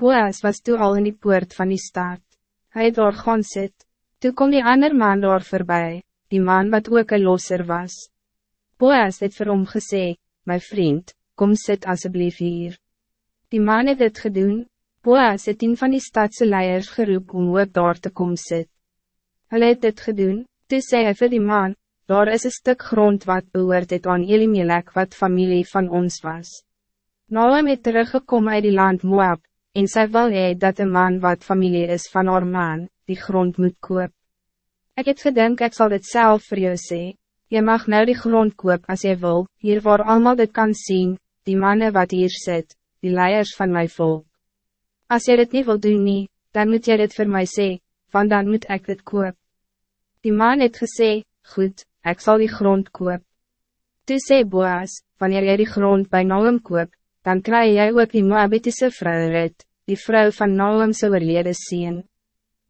Boas was toen al in die poort van die stad. Hij het daar gaan sit. Toe kom die ander man daar voorbij, die man wat ook een losser was. Boas het vir hom gesê, my vriend, kom sit alsjeblieft hier. Die man het dit gedoen, Boas het een van die stadse leiers geroep om ook daar te kom sit. Hulle het dit gedoen, toe sê hy vir die man, daar is een stuk grond wat behoort het aan Elimelek wat familie van ons was. Naam het teruggekom uit die land Moab, en sy wil hee dat een man wat familie is van haar man, die grond moet koop. Ik het gedink ek sal dit self vir jou sê, jy mag nou die grond koop als jy wil, hier waar allemaal dit kan zien, die mannen wat hier zit, die leiers van mijn volk. Als jy dit niet wil doen nie, dan moet jy dit voor mij sê, van dan moet ik dit koop. Die man het gesê, goed, ik zal die grond koop. Toe sê Boas, wanneer jy die grond bij Noem koop, dan krijg jij ook die Moabitische vrouw Rut, die vrouw van Noem se oorlede sien.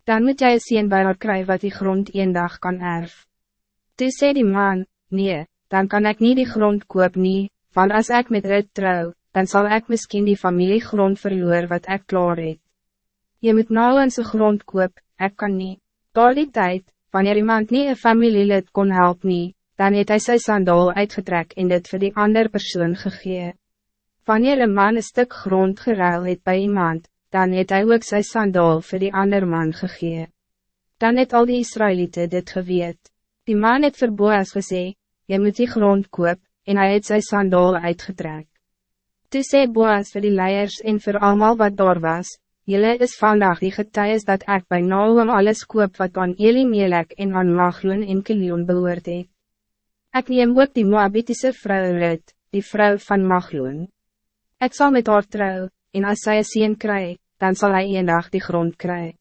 Dan moet jy sien bij haar kry wat die grond een dag kan erf. Toe sê die man, nee, dan kan ik niet die grond koop nie, want als ik met Rut trouw, dan zal ik misschien die familiegrond verloor wat ik klaar het. Je moet nou zijn grond koop, ik kan niet. Door die tijd, wanneer iemand niet een familielid kon helpen, dan het hij zijn sandal uitgetrek en dit voor die andere persoon gegee. Wanneer een man een stuk grond geruil het bij iemand, dan het hij ook zijn sandal voor die andere man gegee. Dan het al die Israëlieten dit geweet. Die man het vir Boas gesê, jy moet die grond koop, en hij het zijn sandal uitgetrek. Toe sê Boas vir die leiers en vir allemaal wat daar was, Jylle is vandaag die getuies dat ik bij Naum alles koop wat aan Elimelek en aan Magloon en Kilion behoort. Ek neem ook die Moabitische vrou Rut, die vrouw van Magloon. Ik zal met haar trouw, en als zij een sien kry, dan zal hij een dag die grond kry.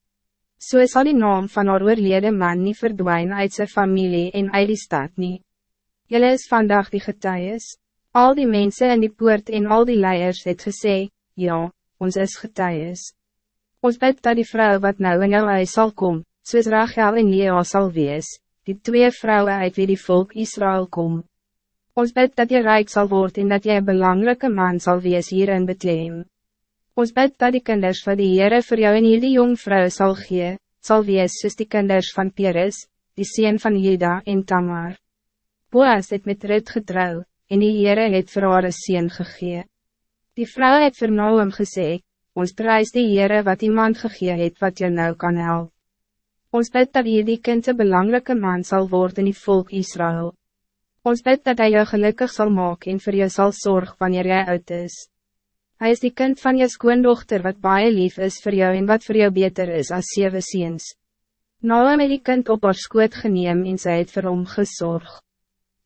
So sal die naam van haar oorlede man niet verdwijnen uit zijn familie en uit die stad nie. Jylle is vandaag die getuies, Al die mensen in die poort en al die leiers het gesê, ja, ons is getuies. Ons bid dat die vrouw wat nou in jou huis sal kom, soos Rachel en Lea sal wees, die twee vrouwen uit wie die volk Israël kom. Ons bid dat je rijk zal worden en dat je een belangrijke man zal wees hier in Bethlehem. Ons bid dat die kinders van die Heere voor jou en hier die jong vrou sal gee, sal wees soos die kinders van Peres, die sien van Juda en Tamar. Boas het met Rut getrouw, en die Heere het vir haar een gegee. Die vrou het vir Noem gesê, ons prijs die Heere wat iemand gegee het wat je nou kan helpen. Ons bid dat jy die kind een belangrijke man zal worden in die volk Israël. Ons bid dat hij jou gelukkig zal maken en voor je zal zorgen wanneer jij uit is. Hij is die kind van je skoondochter wat baie lief is voor jou en wat voor jou beter is als zeven ziens. Nou het die kind op haar skoot geneem en sy het vir hom gezorgd.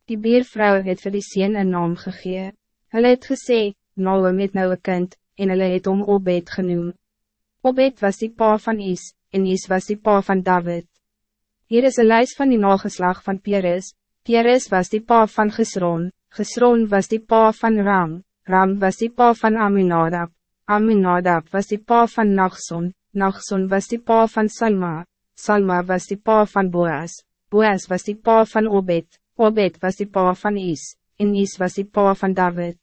Die beervrou het vir die sien een naam gegee. Hulle het gesê, Noem het nou een kind, en hulle het om Obed genoem. Obed was die pa van Is, en Is was die pa van David. Hier is een lijst van die nageslag van Peres. Peres was die pa van Gesron, Gesron was die pa van Ram, Ram was die pa van Aminadab, Aminadab was die pa van Nachson, Nachson was die pa van Salma, Salma was die pa van Boas, Boas was die pa van Obed, Obed was die pa van Is, en Is was die pa van David.